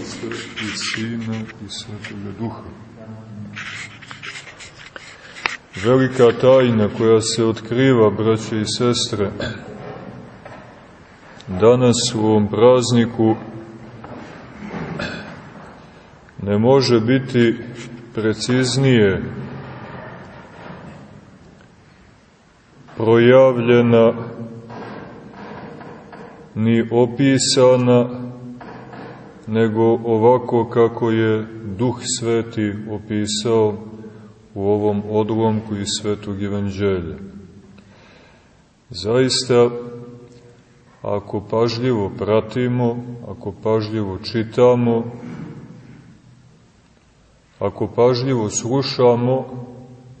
Otca i Sina i Svetoga Duha. Velika tajna koja se otkriva, braće i sestre, danas u ovom prazniku ne može biti preciznije projavljena ni opisana nego ovako kako je Duh Sveti opisao u ovom odlomku iz Svetog Evanđelja. Zaista, ako pažljivo pratimo, ako pažljivo čitamo, ako pažljivo slušamo,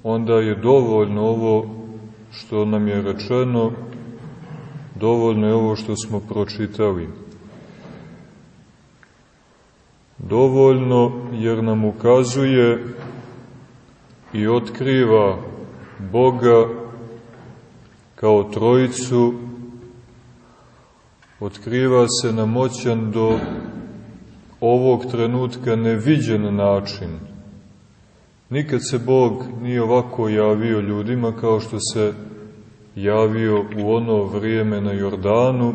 onda je dovoljno ovo što nam je rečeno, dovoljno je ovo što smo pročitali dovoljno jer nam ukazuje i otkriva Boga kao trojicu, otkriva se na moćan do ovog trenutka neviđen način. Nikad se Bog nije ovako javio ljudima kao što se javio u ono vrijeme na Jordanu,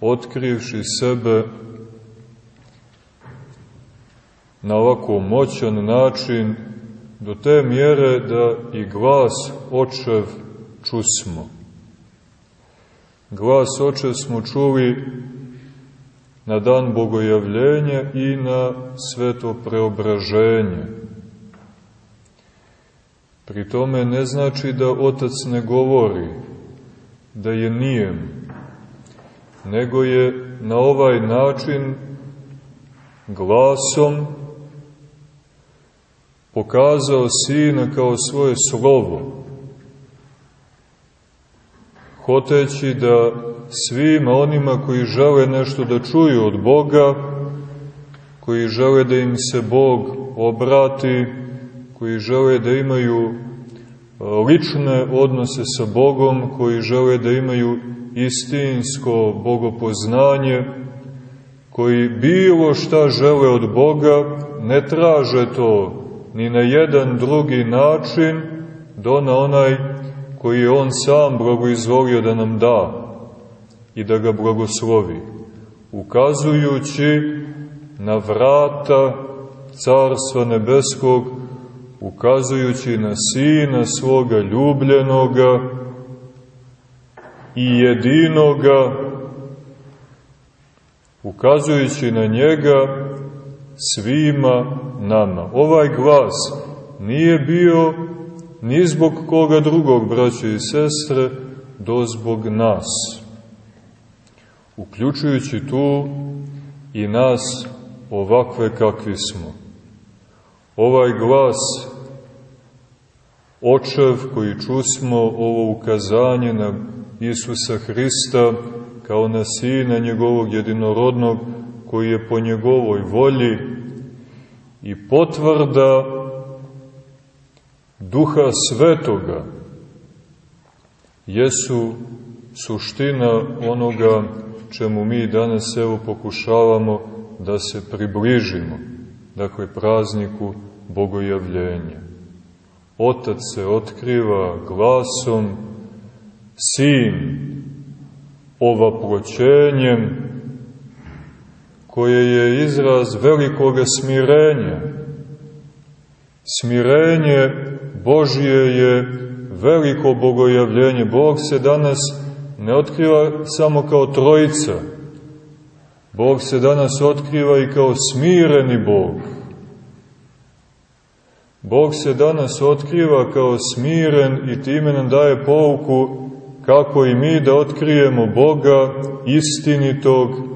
otkrivši sebe na ovako moćan način do te mjere da i glas očev čusmo. Glas očev smo čuli na dan bogojavljenja i na sveto preobraženje. Pri tome ne znači da otac ne govori, da je nijem, nego je na ovaj način glasom pokazao Sina kao svoje slovo, hoteći da svima onima koji žele nešto da čuju od Boga, koji žele da im se Bog obrati, koji žele da imaju lične odnose sa Bogom, koji žele da imaju istinsko bogopoznanje, koji bilo šta žele od Boga, ne traže to ni na jedan drugi način do na onaj koji je on sam blagoizvolio da nam da i da ga blagoslovi, ukazujući na vrata Carstva Nebeskog, ukazujući na Sina svoga ljubljenoga i jedinoga, ukazujući na njega svima nama. Ovaj glas nije bio ni zbog koga drugog, braće i sestre, do zbog nas. Uključujući tu i nas ovakve kakvi smo. Ovaj glas, očev koji čusmo ovo ukazanje na Isusa Hrista kao na Sina njegovog jedinorodnog, koji je po njegovoj volji i potvrda duha svetoga jesu suština onoga čemu mi danas evo pokušavamo da se približimo, dakle prazniku bogojavljenja. Otac se otkriva glasom, sin ovaproćenjem, koje je izraz velikog smirenja. Smirenje Božje je veliko bogojavljenje. Bog se danas ne otkriva samo kao trojica. Bog se danas otkriva i kao smireni Bog. Bog se danas otkriva kao smiren i time nam daje pouku kako i mi da otkrijemo Boga istinitog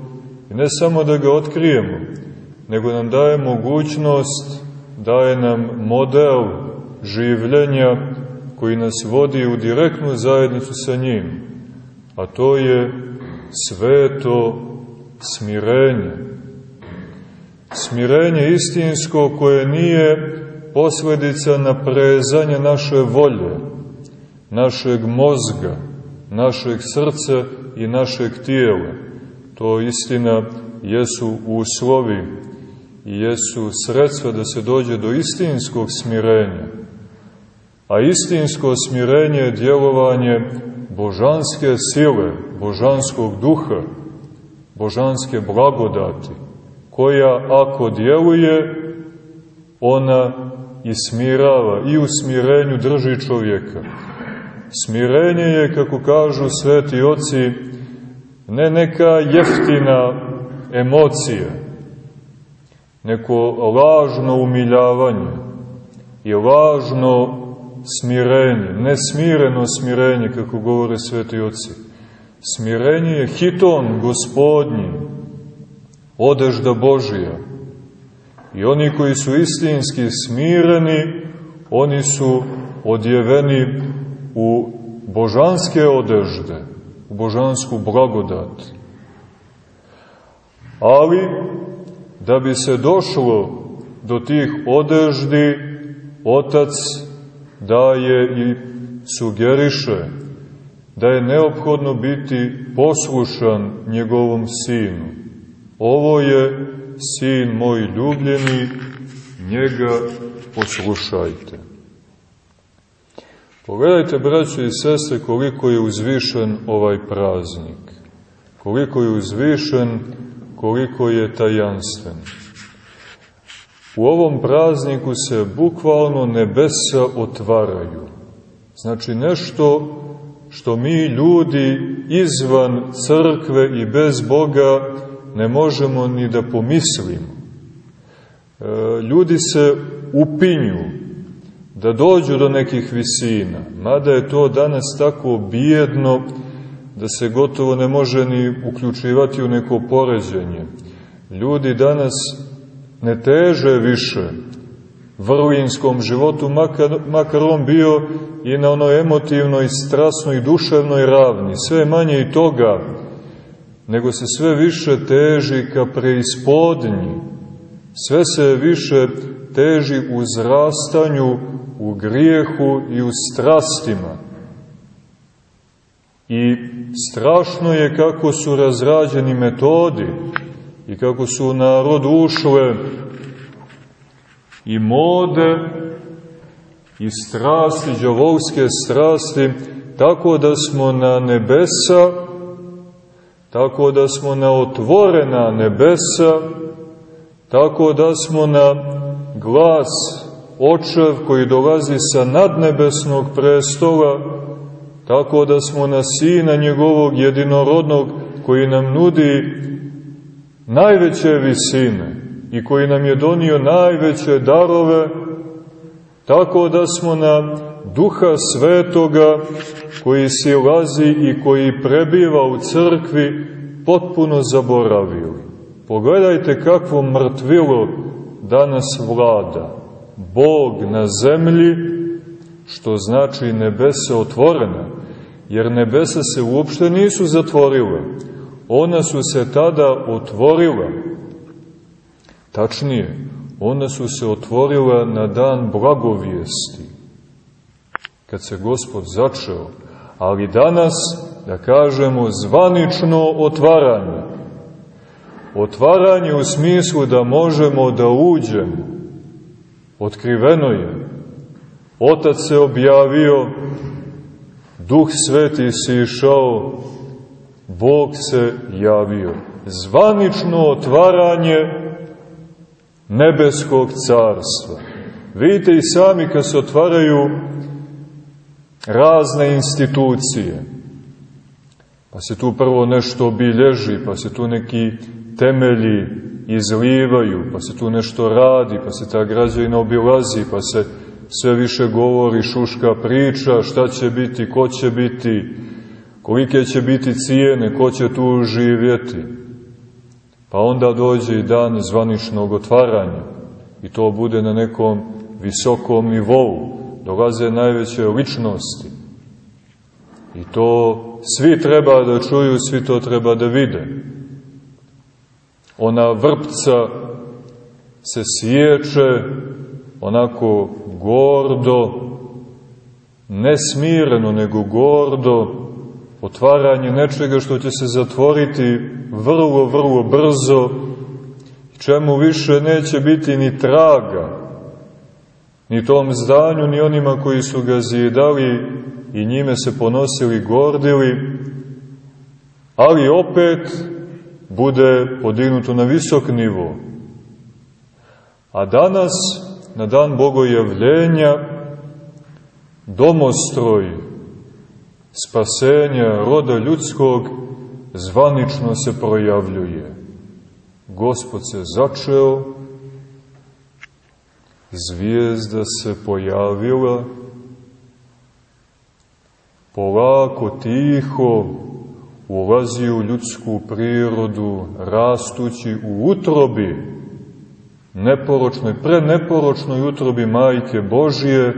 Ne samo da ga otkrijemo, nego nam daje mogućnost, daje nam model življenja koji nas vodi u direktnu zajednicu sa njim, a to je sveto smirenje. Smirenje istinsko koje nije posledica naprezanja naše volje, našeg mozga, našeg srca i našeg tijela, To istina jesu uslovi i jesu sredstva da se dođe do istinskog smirenja. A istinsko smirenje je djelovanje božanske sile, božanskog duha, božanske blagodati, koja ako djeluje, ona i smirava i u smirenju drži čovjeka. Smirenje je, kako kažu sveti oci, ne neka jeftina emocija, neko lažno umiljavanje i lažno smirenje, nesmireno smirenje, kako govore sveti oci. Smirenje je hiton gospodnji, odežda Božija. I oni koji su istinski smireni, oni su odjeveni u božanske odežde, u božansku blagodat. Ali, da bi se došlo do tih odeždi, Otac daje i sugeriše da je neophodno biti poslušan njegovom sinu. Ovo je sin moj ljubljeni, njega poslušajte. Pogledajte, braće i sestre, koliko je uzvišen ovaj praznik. Koliko je uzvišen, koliko je tajanstven. U ovom prazniku se bukvalno nebesa otvaraju. Znači nešto što mi ljudi izvan crkve i bez Boga ne možemo ni da pomislimo. E, ljudi se upinju da dođu do nekih visina, mada je to danas tako bijedno da se gotovo ne može ni uključivati u neko poređenje. Ljudi danas ne teže više vrlinskom životu, makar, makar on bio i na onoj emotivnoj, strasnoj, duševnoj ravni. Sve manje i toga, nego se sve više teži ka preispodnji. Sve se više teži u zrastanju, u grijehu i u strastima. I strašno je kako su razrađeni metodi i kako su narod ušle i mode i strasti, džavovske strasti, tako da smo na nebesa tako da smo na otvorena nebesa, tako da smo na glas očev koji dolazi sa nadnebesnog prestola, tako da smo na sina njegovog jedinorodnog koji nam nudi najveće visine i koji nam je donio najveće darove, tako da smo na duha svetoga koji silazi i koji prebiva u crkvi potpuno zaboravili. Pogledajte kakvo mrtvilo danas vlada. Bog na zemlji, što znači nebese otvorena, jer nebesa se uopšte nisu zatvorile. Ona su se tada otvorila. Tačnije, ona su se otvorila na dan blagovijesti kad se Gospod začeo, ali danas, da kažemo, zvanično otvaranje. Otvaranje u smislu da možemo da uđemo. Otkriveno je. Otac se objavio, Duh Sveti si išao, Bog se javio. Zvanično otvaranje nebeskog carstva. Vidite i sami kad se otvaraju razne institucije. Pa se tu prvo nešto obilježi, pa se tu neki temelji izlivaju, pa se tu nešto radi, pa se ta građevina obilazi, pa se sve više govori, šuška priča, šta će biti, ko će biti, kolike će biti cijene, ko će tu živjeti. Pa onda dođe i dan zvaničnog otvaranja i to bude na nekom visokom nivou dolaze najveće ličnosti. I to svi treba da čuju, svi to treba da vide. Ona vrpca se sječe onako gordo, ne smireno, nego gordo, otvaranje nečega što će se zatvoriti vrlo, vrlo brzo čemu više neće biti ni traga, ni tom zdanju, ni onima koji su ga zidali i njime se ponosili, gordili, ali opet bude podignuto na visok nivo. A danas, na dan bogojavljenja, domostroj spasenja roda ljudskog zvanično se projavljuje. Gospod se začeo, zvijezda se pojavila, polako, tiho, ulazi u ljudsku prirodu, rastući u utrobi, neporočnoj, preneporočnoj utrobi Majke Božije,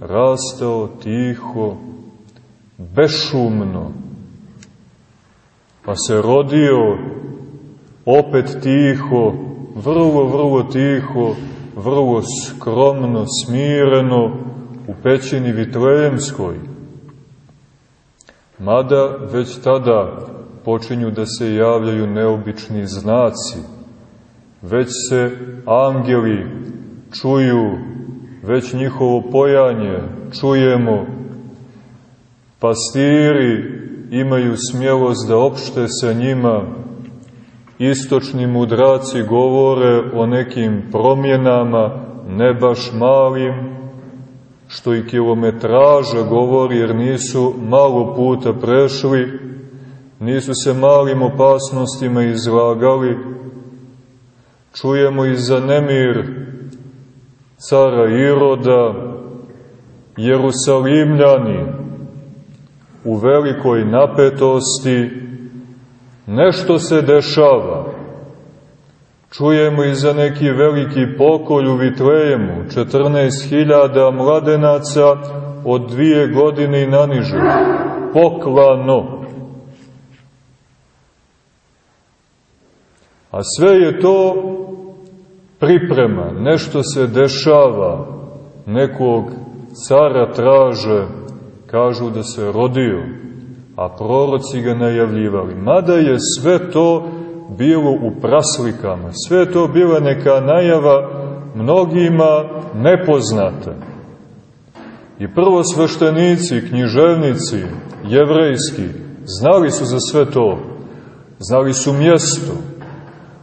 rastao tiho, bešumno, pa se rodio opet tiho, vrlo, vrlo tiho, vrlo skromno, smireno u pećini Vitlejemskoj. Mada već tada počinju da se javljaju neobični znaci, već se angeli čuju, već njihovo pojanje čujemo, pastiri imaju smjelost da opšte sa njima, istočni mudraci govore o nekim promjenama, ne baš malim, što i kilometraža govori jer nisu malo puta prešli, nisu se malim opasnostima izlagali. Čujemo i za nemir cara Iroda, Jerusalimljani u velikoj napetosti, Nešto se dešava. Čujemo i za neki veliki pokolj u Vitlejemu, 14.000 mladenaca od dvije godine i naniže. Poklano. A sve je to priprema, nešto se dešava, nekog cara traže, kažu da se rodio, a proroci ga najavljivali. Mada je sve to bilo u praslikama, sve to bila neka najava mnogima nepoznata. I prvo sveštenici, književnici, jevrejski, znali su za sve to, znali su mjesto,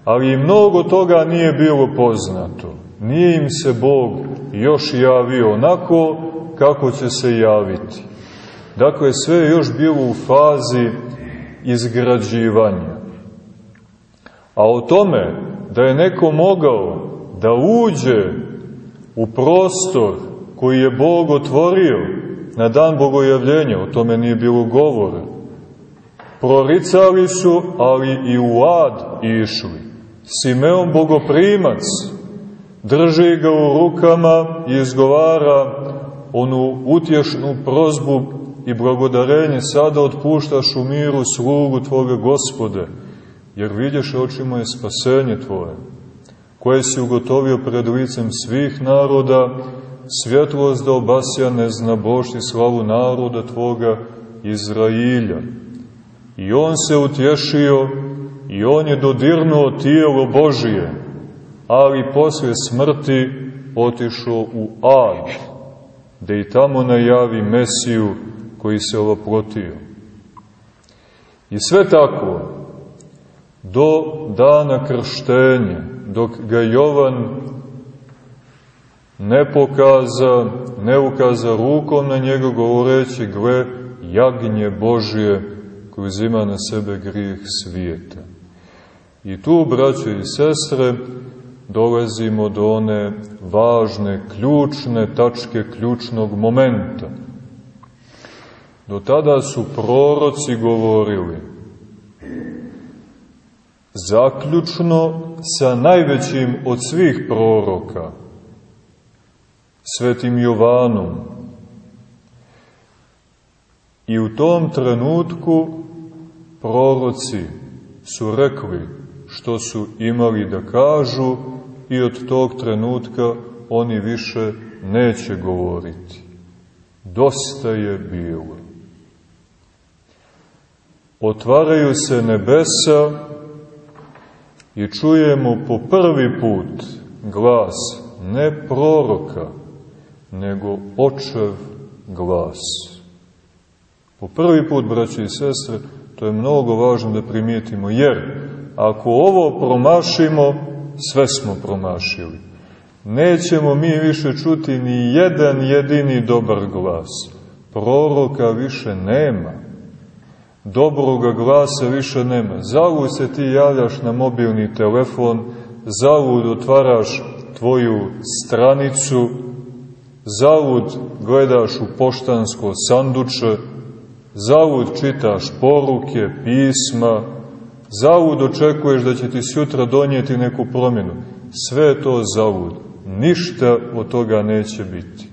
ali mnogo toga nije bilo poznato. Nije im se Bog još javio onako kako će se javiti. Dakle, sve je još bilo u fazi izgrađivanja. A o tome da je neko mogao da uđe u prostor koji je Bog otvorio na dan bogojavljenja, o tome nije bilo govora. Proricali su, ali i u ad išli. Simeon bogoprimac drži ga u rukama i izgovara onu utješnu prozbu i blagodarenje sada otpuštaš u miru slugu Tvoga gospode, jer vidješ očima je spasenje Tvoje, koje si ugotovio pred licem svih naroda, svjetlost da obasja neznabošti slavu naroda Tvoga Izrailja. I on se utješio i on je dodirnuo tijelo Božije, ali poslije smrti otišao u ad, da i tamo najavi Mesiju koji se ovoprotio. I sve tako, do dana krštenja, dok ga Jovan ne pokaza, ne ukaza rukom na njega govoreći, gle, jagnje Božije koji uzima na sebe grijeh svijeta. I tu, braćo i sestre, dolazimo do one važne, ključne tačke, ključnog momenta – Do tada su proroci govorili zaključno sa najvećim od svih proroka, svetim Jovanom. I u tom trenutku proroci su rekli što su imali da kažu i od tog trenutka oni više neće govoriti. Dosta je bilo otvaraju se nebesa i čujemo po prvi put glas ne proroka, nego očev glas. Po prvi put, braći i sestre, to je mnogo važno da primijetimo, jer ako ovo promašimo, sve smo promašili. Nećemo mi više čuti ni jedan jedini dobar glas. Proroka više nema. Dobroga glasa više nema. Zavud se ti javljaš na mobilni telefon, zavud otvaraš tvoju stranicu, zavud gledaš u poštansko sanduče, zavud čitaš poruke, pisma, zavud očekuješ da će ti sutra donijeti neku promjenu. Sve to zavud. Ništa od toga neće biti.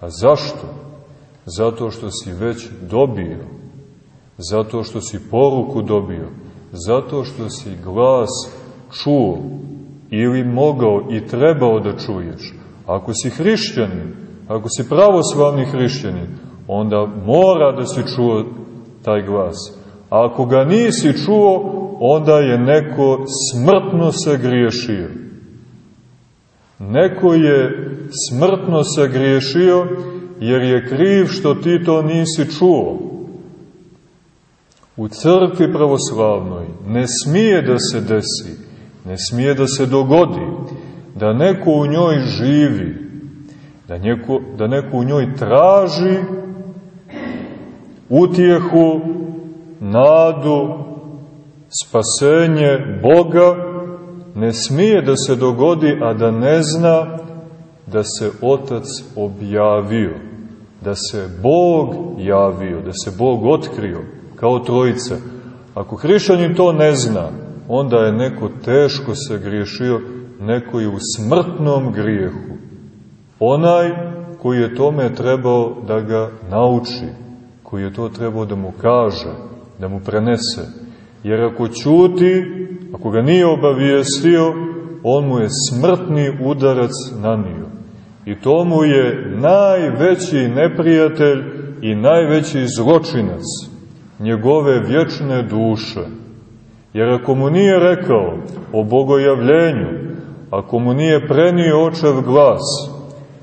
A zašto? Zato što si već dobio. Zato što si poruku dobio. Zato što si glas čuo ili mogao i trebao da čuješ. Ako si hrišćanin, ako si pravoslavni hrišćanin, onda mora da si čuo taj glas. A ako ga nisi čuo, onda je neko smrtno se griješio. Neko je smrtno se griješio jer je kriv što ti to nisi čuo. U crkvi pravoslavnoj ne smije da se desi, ne smije da se dogodi da neko u njoj živi, da neko, da neko u njoj traži utjehu, nadu, spasenje Boga, ne smije da se dogodi, a da ne zna da se Otac objavio, da se Bog javio, da se Bog otkrio kao trojica. Ako hrišćanin to ne zna, onda je neko teško se griješio, neko je u smrtnom grijehu. Onaj koji je tome trebao da ga nauči, koji je to trebao da mu kaže, da mu prenese. Jer ako ćuti, ako ga nije obavijestio, on mu je smrtni udarac nanio. I to mu je najveći neprijatelj i najveći zločinac njegove vječne duše. Jer ako mu nije rekao o bogojavljenju, ako mu nije prenio očev glas,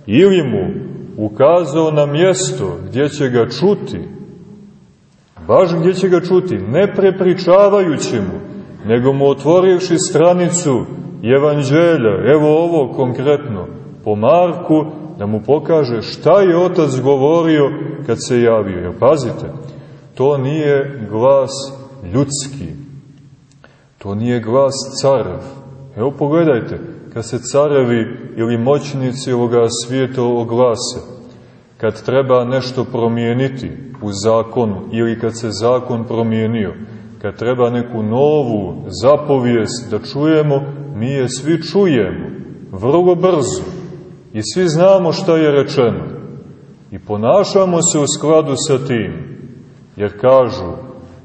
ili mu ukazao na mjesto gdje će ga čuti, baš gdje će ga čuti, ne prepričavajući mu, nego mu otvorivši stranicu evanđelja, evo ovo konkretno, po Marku, da mu pokaže šta je otac govorio kad se javio. Jer pazite, to nije glas ljudski, to nije glas carev. Evo pogledajte, kad se carevi ili moćnici ovoga svijeta oglase, kad treba nešto promijeniti u zakonu ili kad se zakon promijenio, kad treba neku novu zapovijest da čujemo, mi je svi čujemo, vrlo brzo, i svi znamo šta je rečeno. I ponašamo se u skladu sa tim, jer kažu,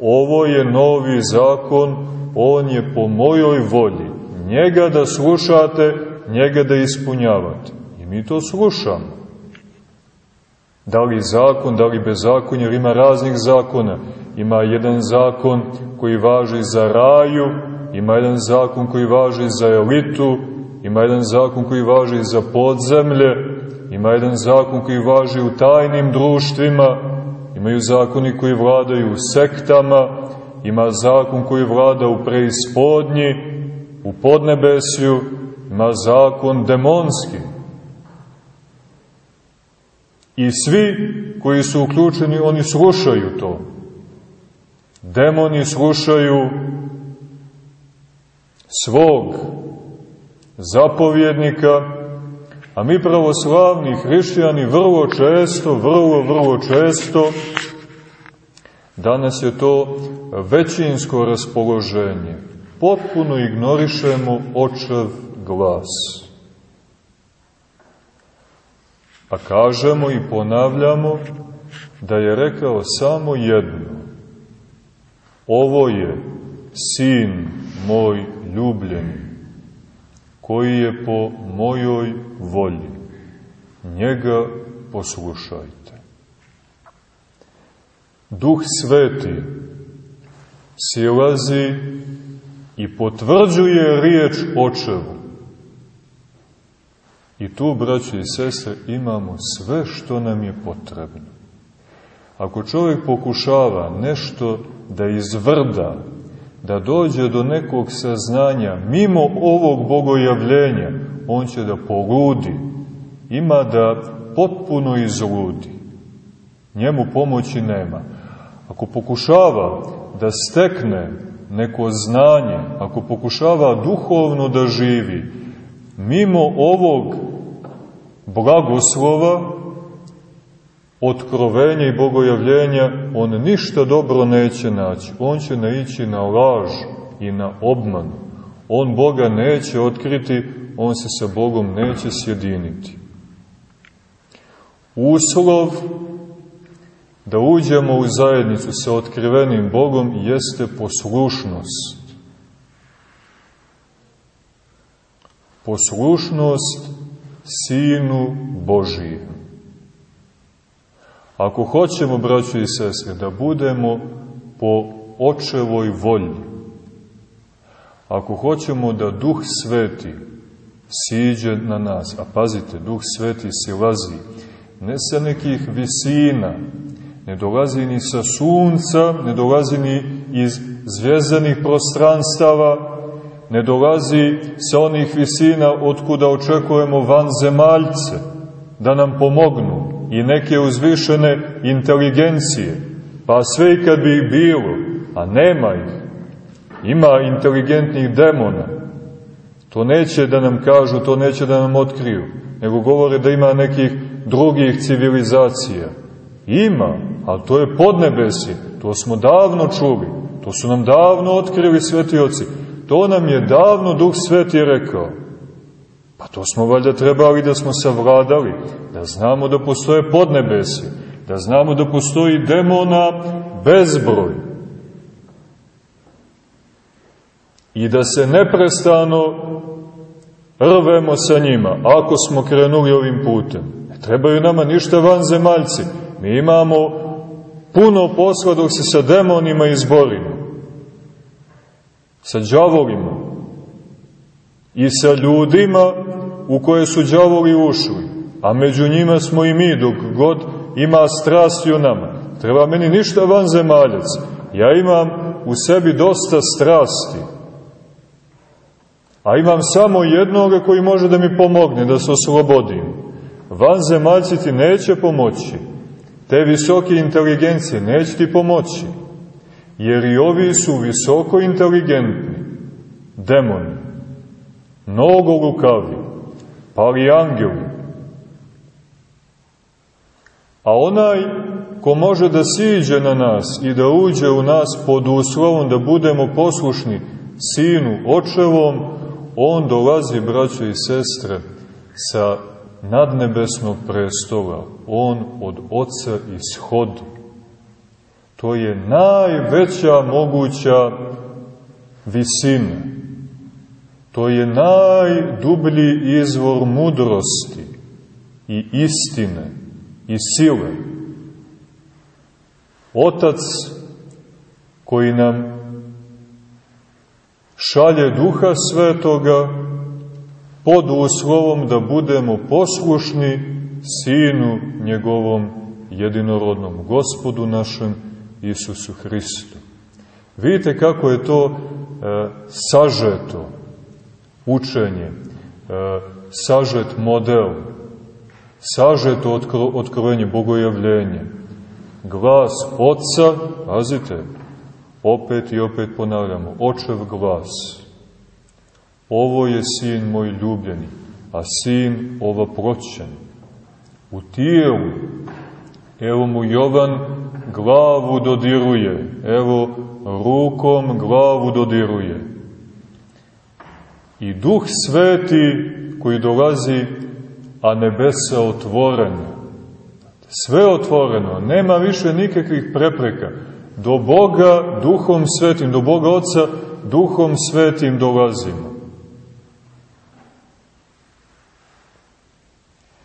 ovo je novi zakon, on je po mojoj volji, njega da slušate, njega da ispunjavate. I mi to slušamo. Da li zakon, da li bezakon, jer ima raznih zakona. Ima jedan zakon koji važi za raju, ima jedan zakon koji važi za elitu, ima jedan zakon koji važi za podzemlje, ima jedan zakon koji važi u tajnim društvima, imaju zakoni koji vladaju u sektama, ima zakon koji vlada u preispodnji, u podnebesju, ima zakon demonski. I svi koji su uključeni, oni slušaju to. Demoni slušaju svog zapovjednika, a mi pravoslavni hrišćani vrlo često, vrlo, vrlo često, danas je to većinsko raspoloženje, potpuno ignorišemo očev glas. A kažemo i ponavljamo da je rekao samo jedno. Ovo je sin moj ljubljeni, koji je po mojoj volji. Njega poslušajte. Duh sveti silazi i potvrđuje riječ očevu. I tu, braći i sestre, imamo sve što nam je potrebno. Ako čovjek pokušava nešto da izvrda, da dođe do nekog saznanja mimo ovog bogojavljenja, on će da poludi, ima da potpuno izludi. Njemu pomoći nema. Ako pokušava da stekne neko znanje, ako pokušava duhovno da živi, mimo ovog blagoslova, otkrovenja i bogojavljenja, on ništa dobro neće naći. On će naići na laž i na obman. On Boga neće otkriti, on se sa Bogom neće sjediniti. Uslov da uđemo u zajednicu sa otkrivenim Bogom jeste poslušnost. Poslušnost Sinu Božijem. Ako hoćemo, braćo i sestre, da budemo po očevoj volji, ako hoćemo da Duh Sveti siđe na nas, a pazite, Duh Sveti silazi ne sa nekih visina, ne dolazi ni sa sunca, ne dolazi ni iz zvijezdanih prostranstava, ne dolazi sa onih visina otkuda očekujemo vanzemaljce da nam pomognu i neke uzvišene inteligencije, pa sve i kad bi ih bilo, a nema ih, ima inteligentnih demona, to neće da nam kažu, to neće da nam otkriju, nego govore da ima nekih drugih civilizacija. Ima, ali to je podnebesje, to smo davno čuli, to su nam davno otkrili sveti oci, to nam je davno Duh Sveti rekao. Pa to smo valjda trebali da smo savladali, da znamo da postoje podnebesje, da znamo da postoji demona bezbroj. I da se neprestano rvemo sa njima, ako smo krenuli ovim putem. Ne trebaju nama ništa vanzemaljci. Mi imamo puno posla dok se sa demonima izborimo. Sa džavolima. I sa ljudima u koje su džavoli ušli. A među njima smo i mi dok god ima strasti u nama. Treba meni ništa vanzemaljac. Ja imam u sebi dosta strasti a imam samo jednoga koji može da mi pomogne, da se oslobodim. Vanzemaljci ti neće pomoći. Te visoke inteligencije neće ti pomoći. Jer i ovi su visoko inteligentni. Demoni. Mnogo lukavi. Pali angeli. A onaj ko može da siđe na nas i da uđe u nas pod uslovom da budemo poslušni sinu očevom, on dolazi, braćo i sestre, sa nadnebesnog prestola. On od oca ishodi. To je najveća moguća visina. To je najdublji izvor mudrosti i istine i sile. Otac koji nam šalje duha svetoga pod uslovom da budemo poslušni sinu njegovom jedinorodnom gospodu našem Isusu Hristu. Vidite kako je to e, sažeto učenje, e, sažet model, sažeto otkro, otkrovenje, bogojavljenje. Glas Otca, pazite, Opet i opet ponavljamo, očev glas. Ovo je sin moj ljubljeni, a sin ova proćen. U tijelu, evo mu Jovan glavu dodiruje, evo rukom glavu dodiruje. I duh sveti koji dolazi, a nebesa otvorena. Sve otvoreno, nema više nikakvih prepreka do Boga duhom svetim, do Boga Otca duhom svetim dolazimo.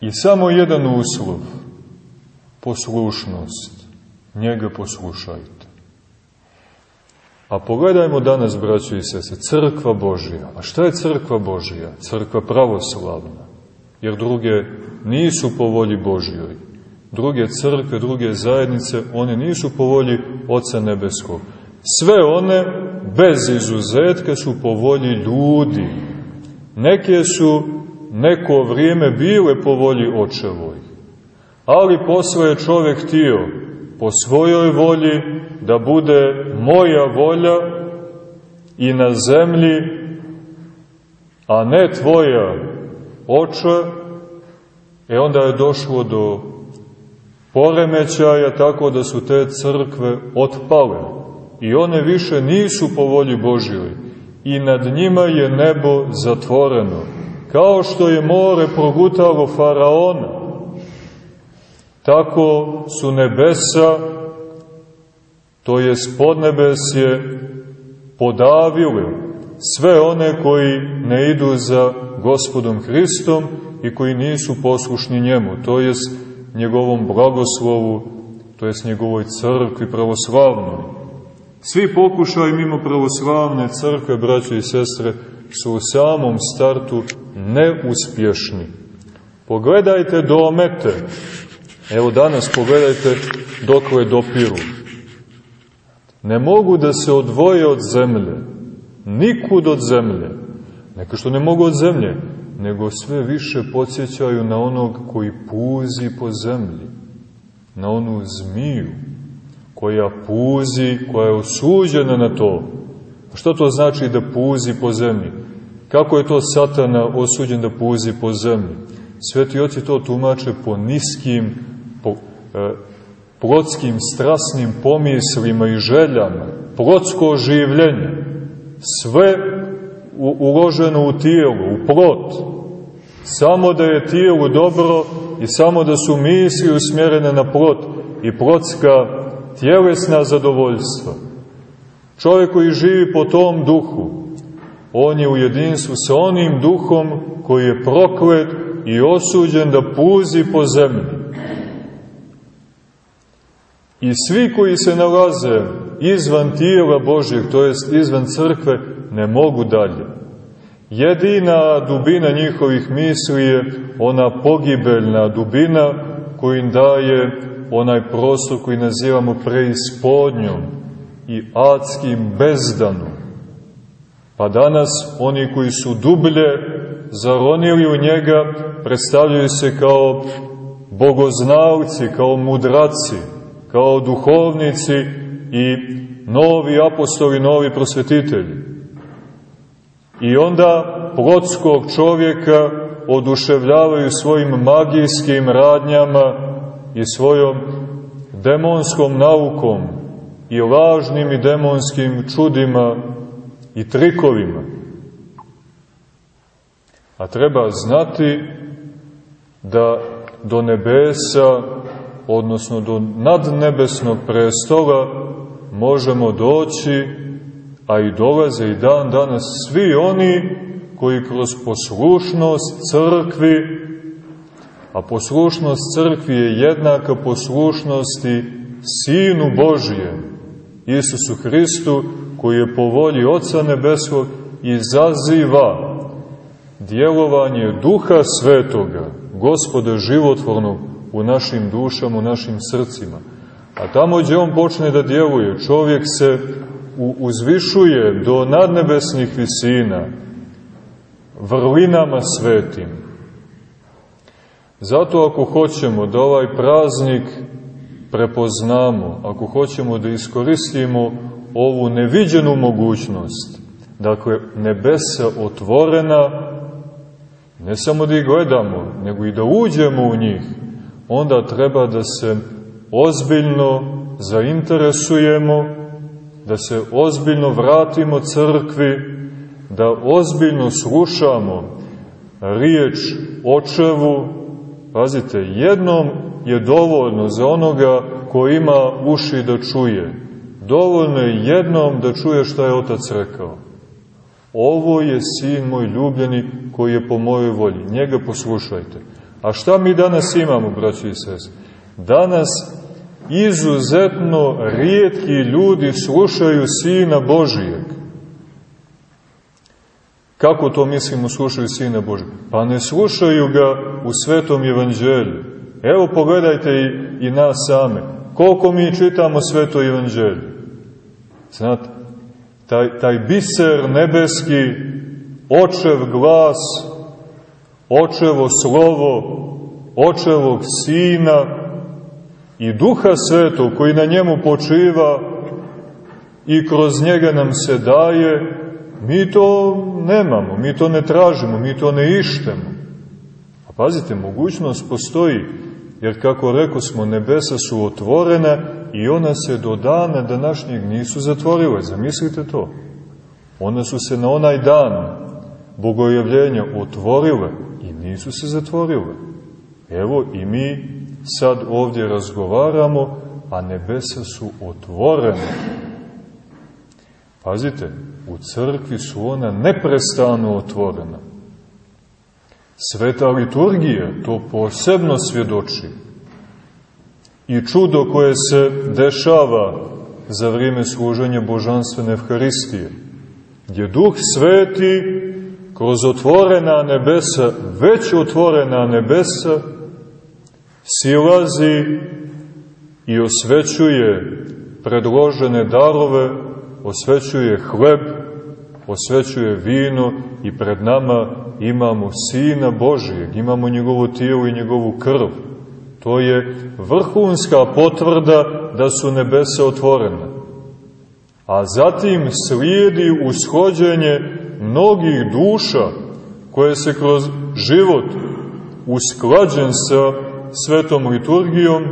I samo jedan uslov, poslušnost, njega poslušajte. A pogledajmo danas, braćo i sese, crkva Božija. A šta je crkva Božija? Crkva pravoslavna. Jer druge nisu po volji Božjoj. Druge crkve, druge zajednice, one nisu po volji Oca Nebeskog. Sve one, bez izuzetka, su po volji ljudi. Neke su neko vrijeme bile po volji očevoj. Ali posle je čovek htio po svojoj volji da bude moja volja i na zemlji, a ne tvoja oče, e onda je došlo do poremećaja tako da su te crkve otpale i one više nisu po volji Božjoj i nad njima je nebo zatvoreno, kao što je more progutalo faraona, tako su nebesa, to je spodnebesje, podavili sve one koji ne idu za gospodom Hristom i koji nisu poslušni njemu, to jest njegovom blagoslovu, to jest njegovoj crkvi pravoslavnoj. Svi pokušaj mimo pravoslavne crkve, braće i sestre, su u samom startu neuspješni. Pogledajte domete. Evo danas pogledajte dokle dopiru. Ne mogu da se odvoje od zemlje. Nikud od zemlje. Neka što ne mogu od zemlje, nego sve više podsjećaju na onog koji puzi po zemlji. Na onu zmiju koja puzi, koja je osuđena na to. Što to znači da puzi po zemlji? Kako je to satana osuđen da puzi po zemlji? Sveti oci to tumače po niskim, plotskim, strasnim pomislima i željama, plotsko življenje, sve uloženo u tijelu, u plot, samo da je tijelu dobro i samo da su misli usmjerene na plot i plotska tjelesna zadovoljstva. Čovjek koji živi po tom duhu, on je u jedinstvu sa onim duhom koji je proklet i osuđen da puzi po zemlji. I svi koji se nalaze izvan tijela Božjeg, to jest izvan crkve, ne mogu dalje. Jedina dubina njihovih misli je ona pogibeljna dubina koju im daje onaj prostor koji nazivamo preispodnjom i adskim bezdanom. Pa danas oni koji su dublje zaronili u njega predstavljaju se kao bogoznalci, kao mudraci, kao duhovnici i novi apostoli, novi prosvetitelji. I onda plotskog čovjeka oduševljavaju svojim magijskim radnjama, i svojom demonskom naukom i lažnim i demonskim čudima i trikovima. A treba znati da do nebesa, odnosno do nadnebesnog prestola, možemo doći, a i dolaze i dan danas svi oni koji kroz poslušnost crkvi a poslušnost crkvi je jednaka poslušnosti Sinu Božijem, Isusu Hristu, koji je po volji Oca Nebeskog izaziva djelovanje Duha Svetoga, Gospoda životvornog u našim dušama, u našim srcima. A tamo gdje on počne da djeluje, čovjek se uzvišuje do nadnebesnih visina, vrlinama svetim, Zato ako hoćemo da ovaj praznik prepoznamo, ako hoćemo da iskoristimo ovu neviđenu mogućnost, dakle nebesa otvorena, ne samo da ih gledamo, nego i da uđemo u njih, onda treba da se ozbiljno zainteresujemo, da se ozbiljno vratimo crkvi, da ozbiljno slušamo riječ očevu, Pazite, jednom je dovoljno za onoga ko ima uši da čuje. Dovoljno je jednom da čuje šta je otac rekao. Ovo je sin moj ljubljeni koji je po mojoj volji. Njega poslušajte. A šta mi danas imamo, braći i sest? Danas izuzetno rijetki ljudi slušaju Sina Božijeg. Kako to mislimo slušaju Sina Božijeg? Pa ne slušaju ga u Svetom Evanđelju. Evo pogledajte i, i nas same. Koliko mi čitamo Sveto Evanđelje? Znate, taj, taj biser nebeski, očev glas, očevo slovo, očevog sina, i duha svetog koji na njemu počiva i kroz njega nam se daje, mi to nemamo, mi to ne tražimo, mi to ne ištemo. A pazite, mogućnost postoji, jer kako reko smo, nebesa su otvorena i ona se do dana današnjeg nisu zatvorile. Zamislite to. One su se na onaj dan bogojavljenja otvorile nisu se zatvorile. Evo i mi sad ovdje razgovaramo, a nebesa su otvorene. Pazite, u crkvi su ona neprestano otvorena. Sveta liturgija to posebno svjedoči. I čudo koje se dešava za vrijeme služenja božanstvene Evharistije, gdje Duh Sveti kroz otvorena nebesa, već otvorena nebesa, silazi i osvećuje predložene darove, osvećuje hleb, osvećuje vino i pred nama imamo Sina Božijeg, imamo njegovo tijelo i njegovu krv. To je vrhunska potvrda da su nebesa otvorene. A zatim slijedi ushođenje mnogih duša koje se kroz život usklađen sa svetom liturgijom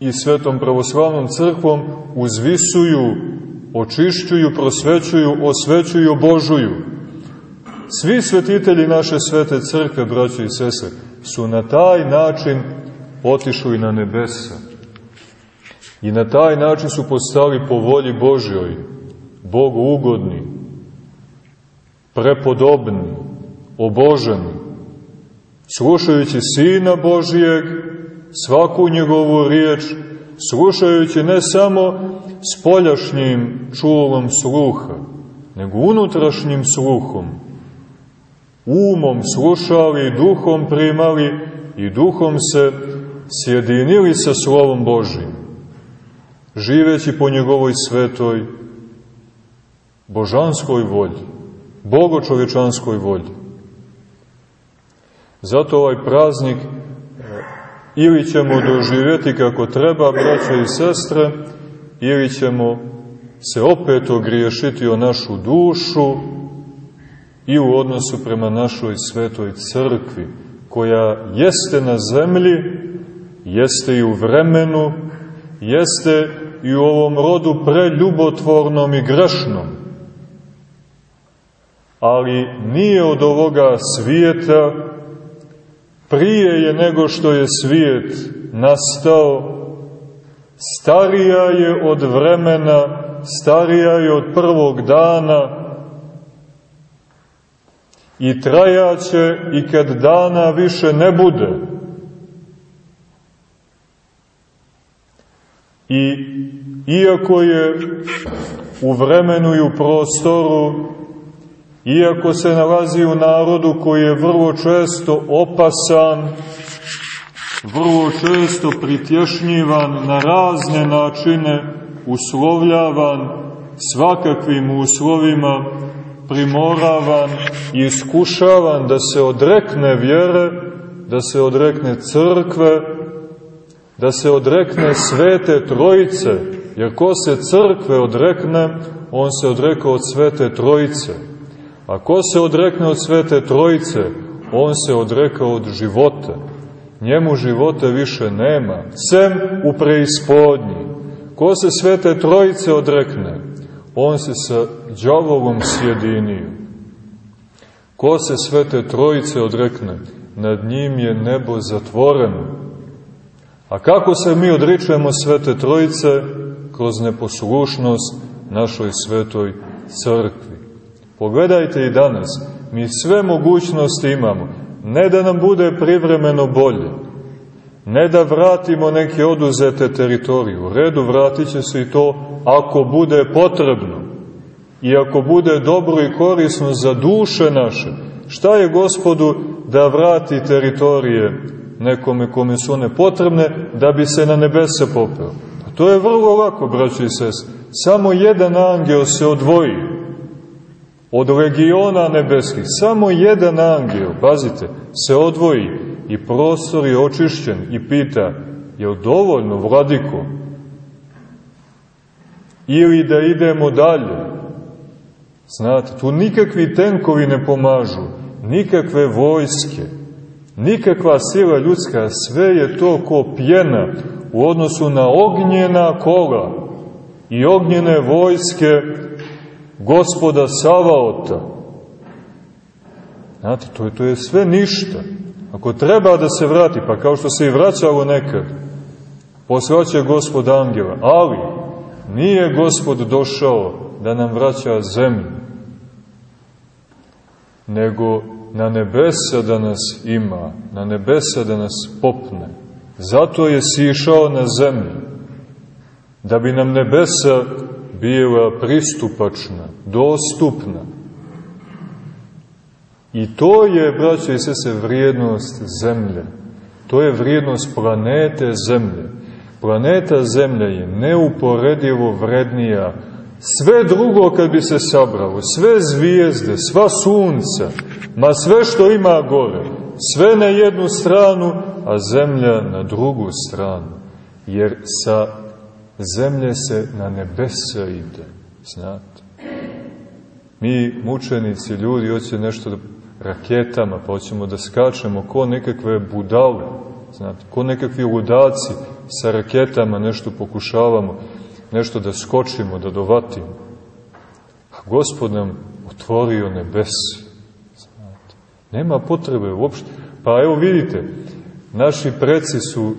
i svetom pravoslavnom crkvom uzvisuju, očišćuju, prosvećuju, osvećuju, božuju. Svi svetitelji naše svete crkve, braće i sese, su na taj način otišli na nebesa. I na taj način su postali po volji Božjoj, Bogu ugodni, prepodobni, oboženi slušajući Sina Božijeg, svaku njegovu riječ, slušajući ne samo spoljašnjim čulom sluha, nego unutrašnjim sluhom, umom slušali, duhom primali i duhom se sjedinili sa Slovom Božim, živeći po njegovoj svetoj božanskoj volji, bogočovečanskoj volji. Zato ovaj praznik e, ili ćemo doživjeti kako treba, braće i sestre, ili ćemo se opet ogriješiti o našu dušu i u odnosu prema našoj svetoj crkvi, koja jeste na zemlji, jeste i u vremenu, jeste i u ovom rodu preljubotvornom i grešnom. Ali nije od ovoga svijeta, prije je nego što je svijet nastao, starija je od vremena, starija je od prvog dana i trajaće i kad dana više ne bude. I iako je u vremenu i u prostoru iako se nalazi u narodu koji je vrlo često opasan, vrlo često pritješnjivan na razne načine, uslovljavan svakakvim uslovima, primoravan i iskušavan da se odrekne vjere, da se odrekne crkve, da se odrekne svete trojice, jer ko se crkve odrekne, on se odrekao od svete trojice. A ko se odrekne od svete trojice, on se odrekao od života. Njemu života više nema, sem u preispodnji. Ko se svete trojice odrekne, on se sa džavovom sjedinio. Ko se svete trojice odrekne, nad njim je nebo zatvoreno. A kako se mi odričujemo svete trojice? Kroz neposlušnost našoj svetoj crkvi. Pogledajte i danas, mi sve mogućnosti imamo. Ne da nam bude privremeno bolje, Ne da vratimo neke oduzete teritorije. U redu vratit se i to ako bude potrebno. I ako bude dobro i korisno za duše naše. Šta je gospodu da vrati teritorije nekome kome su one potrebne da bi se na nebesa popeo? To je vrlo lako, braći i sest. Samo jedan angel se odvoji od legiona nebeskih. Samo jedan angel, pazite, se odvoji i prostor je očišćen i pita, je li dovoljno, vladiko? Ili da idemo dalje? Znate, tu nikakvi tenkovi ne pomažu, nikakve vojske, nikakva sila ljudska, sve je to ko pjena u odnosu na ognjena kola i ognjene vojske gospoda Savaota. Znate, to je, to je sve ništa. Ako treba da se vrati, pa kao što se i vraćalo nekad, poslaće gospod angela, ali nije gospod došao da nam vraća zemlju, nego na nebesa da nas ima, na nebesa da nas popne. Zato je sišao na zemlju, da bi nam nebesa bila pristupačna, dostupna. I to je, braćo i sese, vrijednost zemlje. To je vrijednost planete zemlje. Planeta zemlja je neuporedivo vrednija. Sve drugo kad bi se sabralo, sve zvijezde, sva sunca, ma sve što ima gore, sve na jednu stranu, a zemlja na drugu stranu. Jer sa zemlje se na nebesa ide, znate. Mi, mučenici, ljudi, hoće nešto da raketama, pa hoćemo da skačemo ko nekakve budale, znate, ko nekakvi ludaci sa raketama nešto pokušavamo, nešto da skočimo, da dovatimo. A gospod nam otvorio nebesi, znate. Nema potrebe uopšte. Pa evo vidite, naši preci su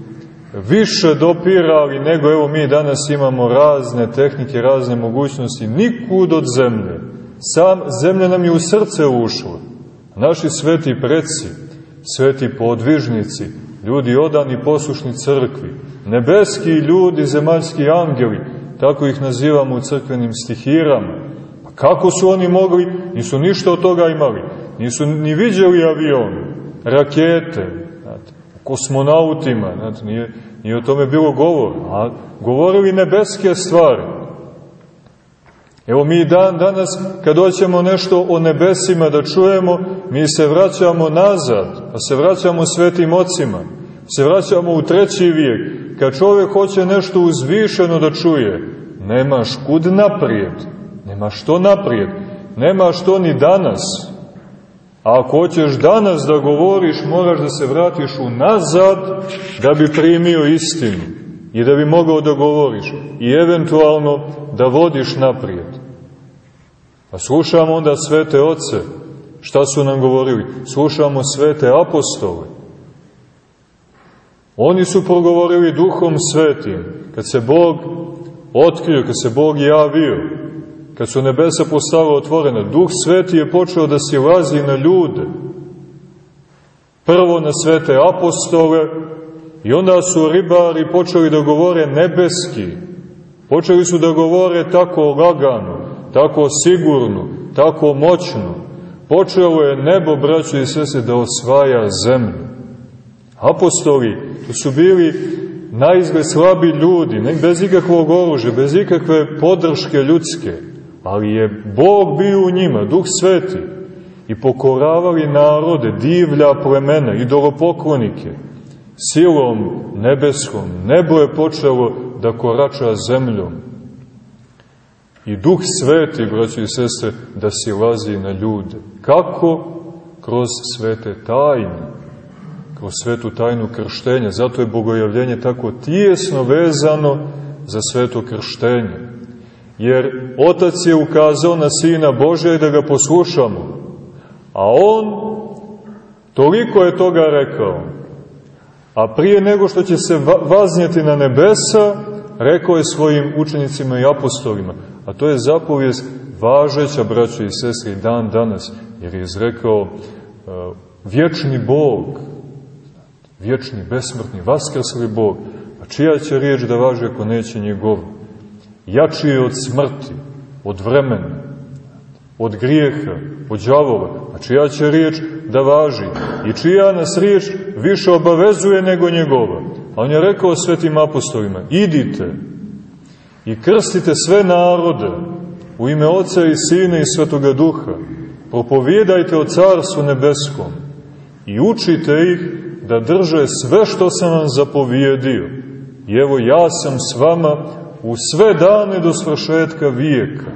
više dopirali nego evo mi danas imamo razne tehnike, razne mogućnosti, nikud od zemlje. Sam zemlja nam je u srce ušla. Naši sveti preci, sveti podvižnici, ljudi odani poslušni crkvi, nebeski ljudi, zemaljski angeli, tako ih nazivamo u crkvenim stihirama. Pa kako su oni mogli? Nisu ništa od toga imali. Nisu ni viđali avion, rakete, kosmonautima, znate, nije, nije o tome bilo govor, a govorili nebeske stvari. Evo mi dan danas, kad hoćemo nešto o nebesima da čujemo, mi se vraćamo nazad, pa se vraćamo svetim ocima, se vraćamo u treći vijek. Kad čovjek hoće nešto uzvišeno da čuje, nema škud naprijed, nema što naprijed, nema što ni danas. A ako hoćeš danas da govoriš, moraš da se vratiš unazad da bi primio istinu i da bi mogao da govoriš i eventualno da vodiš naprijed. A slušamo onda svete oce, šta su nam govorili? Slušamo svete apostole. Oni su progovorili duhom svetim, kad se Bog otkrio, kad se Bog javio, kad su nebesa postala otvorena, duh sveti je počeo da se lazi na ljude. Prvo na svete apostole, I onda su ribari počeli da govore nebeski. Počeli su da govore tako lagano, tako sigurno, tako moćno. Počelo je nebo, braćo i sve se, da osvaja zemlju. Apostoli, to su bili naizgled slabi ljudi, bez ikakvog oružja, bez ikakve podrške ljudske, ali je Bog bio u njima, Duh Sveti, i pokoravali narode, divlja plemena, idolopoklonike, silom nebeskom. Nebo je počelo da korača zemljom. I Duh Sveti, braći i sestre, da silazi na ljude. Kako? Kroz svete tajne. Kroz svetu tajnu krštenja. Zato je bogojavljenje tako tijesno vezano za sveto krštenje. Jer Otac je ukazao na Sina Božja i da ga poslušamo. A On toliko je toga rekao A prije nego što će se vaznjeti na nebesa, rekao je svojim učenicima i apostolima. A to je zapovijest važeća, braćo i sestri, dan danas. Jer je izrekao uh, vječni Bog, vječni, besmrtni, vaskrsli Bog. A čija će riječ da važi ako neće njegov? Jači je od smrti, od vremena, od grijeha, od džavola. A čija će riječ da važi? I čija nas riječ više obavezuje nego njegova? A on je rekao svetim apostolima, idite i krstite sve narode u ime Oca i Sina i Svetoga Duha, propovijedajte o Carstvu Nebeskom i učite ih da drže sve što sam vam zapovijedio. I evo ja sam s vama u sve dane do svršetka vijeka.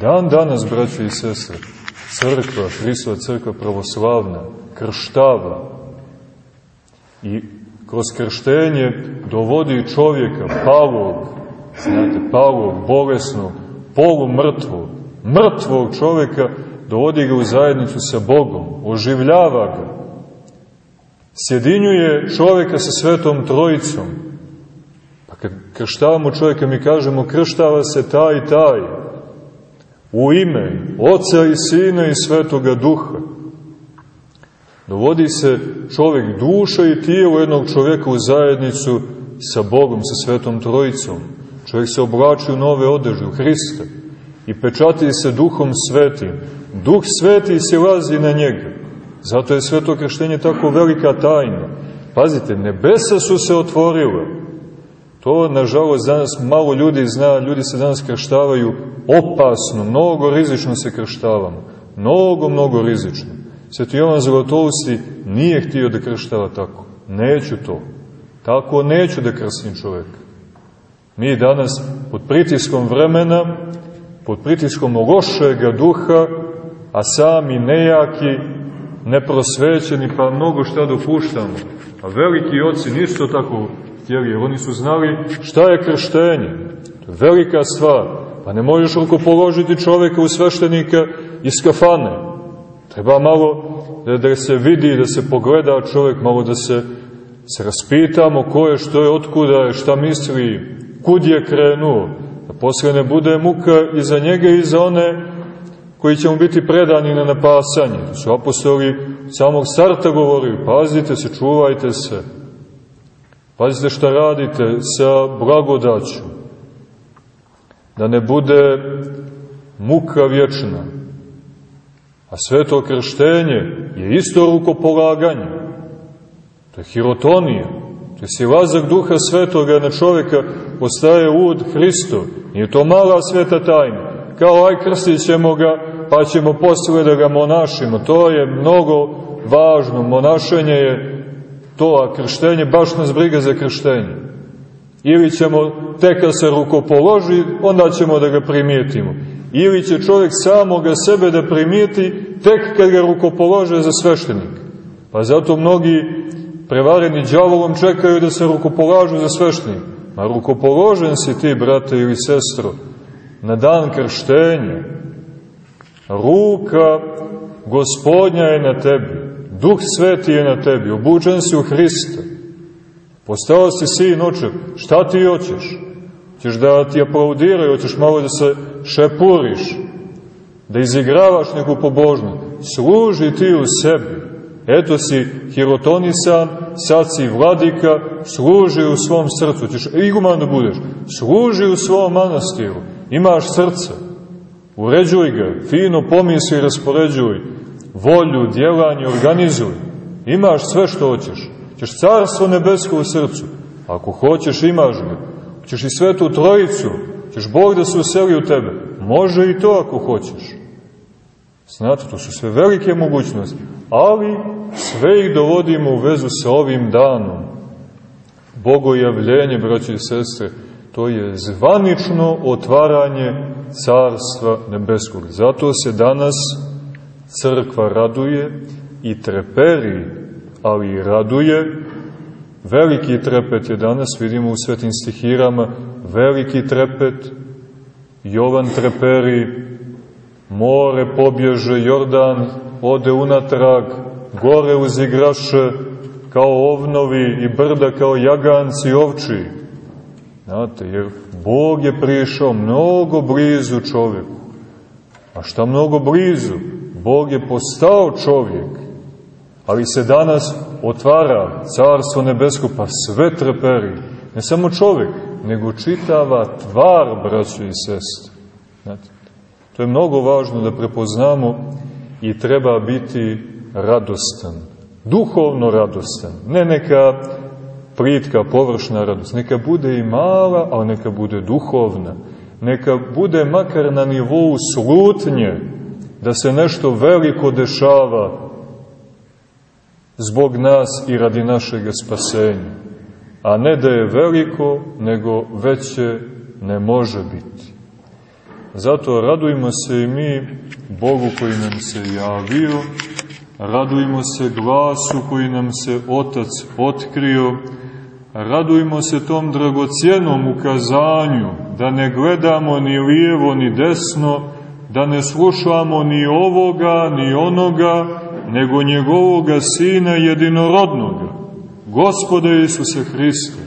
Dan danas, braće i sestre, crkva, Hristova crkva pravoslavna, krštava i kroz krštenje dovodi čovjeka palog, znate, palog, bolesnog, polumrtvog, mrtvog čovjeka, dovodi ga u zajednicu sa Bogom, oživljava ga, sjedinjuje čovjeka sa svetom trojicom. Kad krštavamo čovjeka, mi kažemo krštava se taj i taj, u ime Oca i Sina i Svetoga Duha. Dovodi se čovjek duša i tijelo jednog čovjeka u zajednicu sa Bogom, sa Svetom Trojicom. Čovjek se oblači u nove odeže, u Hrista i pečati se Duhom Svetim. Duh Sveti se lazi na njega. Zato je sveto krštenje tako velika tajna. Pazite, nebesa su se otvorile. To, nažalost, danas malo ljudi zna, ljudi se danas krštavaju opasno, mnogo rizično se krštavamo. Mnogo, mnogo rizično. Sveti Jovan Zlatosti nije htio da krštava tako. Neću to. Tako neću da krstim čoveka. Mi danas pod pritiskom vremena, pod pritiskom lošega duha, a sami nejaki, neprosvećeni, pa mnogo šta dopuštamo. A veliki oci nisu tako htjeli, jer oni su znali šta je krštenje. To je velika stvar. Pa ne možeš rukopoložiti čoveka u sveštenika iz kafane. Treba malo da, da se vidi, da se pogleda čovek, malo da se, se raspitamo ko je, što je, otkuda je, šta misli, kud je krenuo. Da posle ne bude muka i za njega i za one koji će mu biti predani na napasanje. To su apostoli samog starta govorili, pazite se, čuvajte se, pazite šta radite sa blagodaću, da ne bude muka vječna. A sve to krštenje je isto rukopolaganje. To je hirotonija. To je silazak duha svetoga na čovjeka postaje ud Hristo. Nije to mala sveta tajna. Kao aj krstit ćemo ga pa ćemo posle da ga monašimo. To je mnogo važno. Monašenje je to, a krštenje, baš nas briga za krštenje. Ili ćemo tek kad se rukopoloži, onda ćemo da ga primijetimo. Ili će čovjek samoga sebe da primijeti tek kad ga rukopolože za sveštenik. Pa zato mnogi prevareni džavolom čekaju da se rukopolažu za sveštenik. Ma rukopoložen si ti, brate ili sestro, na dan krštenja, ruka gospodnja je na tebi, duh sveti je na tebi, obučen si u Hrista, postao si sin očev, šta ti hoćeš? Ćeš da ti aplaudiraju, hoćeš malo da se šepuriš, da izigravaš neku pobožnu, služi ti u sebi. Eto si hirotonisan, sad si vladika, služi u svom srcu. Ćeš iguman da budeš, služi u svom manastiru, imaš srce, Uređuj ga, fino pomisli i raspoređuj, volju, djelanje, organizuj. Imaš sve što hoćeš. Ćeš carstvo nebesko u srcu. Ako hoćeš, imaš ga. Ćeš i svetu trojicu. Ćeš Bog da se useli u tebe. Može i to ako hoćeš. Znate, to su sve velike mogućnosti. Ali sve ih dovodimo u vezu sa ovim danom. Bogojavljenje, braći i sestre, to je zvanično otvaranje Carstva Nebeskog. Zato se danas crkva raduje i treperi, ali i raduje. Veliki trepet je danas, vidimo u svetim stihirama, veliki trepet, Jovan treperi, more pobježe, Jordan ode unatrag, gore uzigraše kao ovnovi i brda kao jaganci ovči. Znate, jer Bog je prišao mnogo blizu čovjeku. A šta mnogo blizu? Bog je postao čovjek, ali se danas otvara carstvo nebesko, pa sve treperi. Ne samo čovek, nego čitava tvar, braćo i sest. Znate, to je mnogo važno da prepoznamo i treba biti radostan. Duhovno radostan. Ne neka plitka, površna radost. Neka bude i mala, ali neka bude duhovna. Neka bude makar na nivou slutnje, da se nešto veliko dešava zbog nas i radi našeg spasenja. A ne da je veliko, nego veće ne može biti. Zato radujmo se i mi Bogu koji nam se javio, radujmo se glasu koji nam se Otac otkrio, radujmo se tom dragocijenom ukazanju da ne gledamo ni lijevo ni desno, da ne slušamo ni ovoga ni onoga, nego njegovoga Sina jedinorodnoga, Gospoda Isuse Hrista,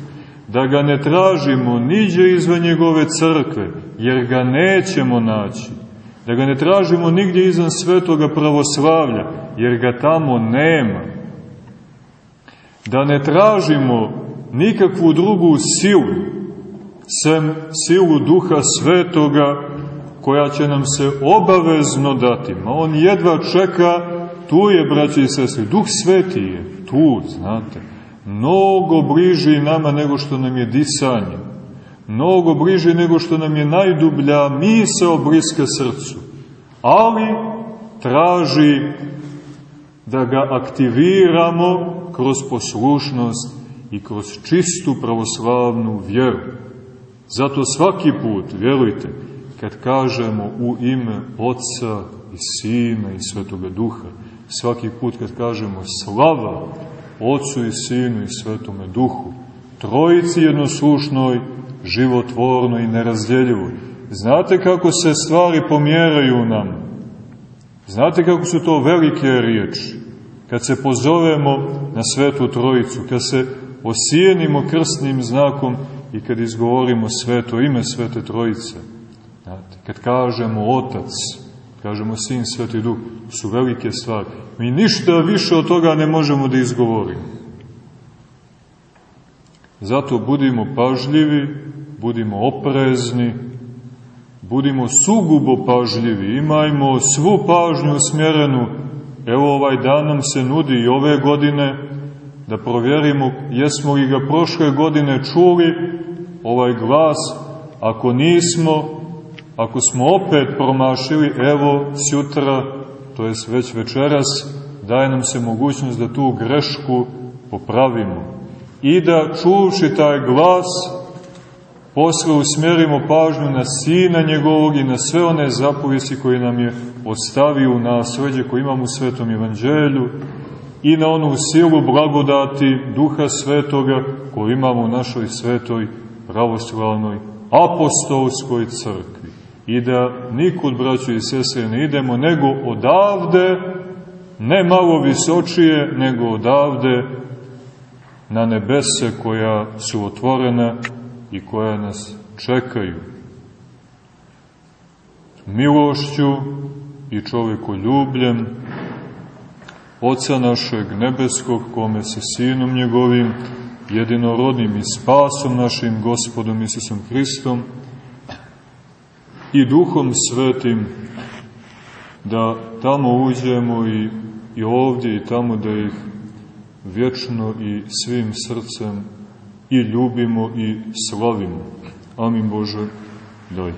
da ga ne tražimo niđe izvan njegove crkve, jer ga nećemo naći, da ga ne tražimo nigdje izvan svetoga pravoslavlja, jer ga tamo nema, da ne tražimo nikakvu drugu silu, sem silu Duha Svetoga, koja će nam se obavezno dati. Ma on jedva čeka tu je, braći i sestri, Duh Sveti je tu, znate, mnogo bliži nama nego što nam je disanje, mnogo bliži nego što nam je najdublja misao bliska srcu, ali traži da ga aktiviramo kroz poslušnost i kroz čistu pravoslavnu vjeru. Zato svaki put, vjerujte, kad kažemo u ime Otca i Sina i Svetoga Duha, svaki put kad kažemo slava Otcu i Sinu i Svetome Duhu, trojici jednoslušnoj, životvornoj i nerazdjeljivoj. Znate kako se stvari pomjeraju nam? Znate kako su to velike riječi? Kad se pozovemo na Svetu Trojicu, kad se osijenimo krstnim znakom i kad izgovorimo sveto ime Svete Trojice. Znate, kad kažemo Otac, kažemo Sin, Sveti Duh, su velike stvari. Mi ništa više od toga ne možemo da izgovorimo. Zato budimo pažljivi, budimo oprezni, budimo sugubo pažljivi, imajmo svu pažnju usmjerenu. Evo ovaj dan nam se nudi i ove godine da provjerimo jesmo li ga prošle godine čuli, ovaj glas, ako nismo, Ako smo opet promašili, evo, sutra, to je već večeras, daje nam se mogućnost da tu grešku popravimo. I da, čuvši taj glas, posle usmjerimo pažnju na Sina njegovog i na sve one zapovisi koje nam je ostavio u nasleđe koje imamo u Svetom Evanđelju i na onu silu blagodati Duha Svetoga koju imamo u našoj svetoj pravoslavnoj apostolskoj crkvi i da nikud, braćo i sestre, ne idemo, nego odavde, ne malo visočije, nego odavde na nebese koja su otvorena i koja nas čekaju. Milošću i čovekoljubljem Oca našeg nebeskog, kome se Sinom njegovim, jedinorodnim i spasom našim Gospodom Isusom Hristom, i duhom svetim da tamo uđemo i, i ovdje i tamo da ih vječno i svim srcem i ljubimo i slavimo. Amin Bože, daj.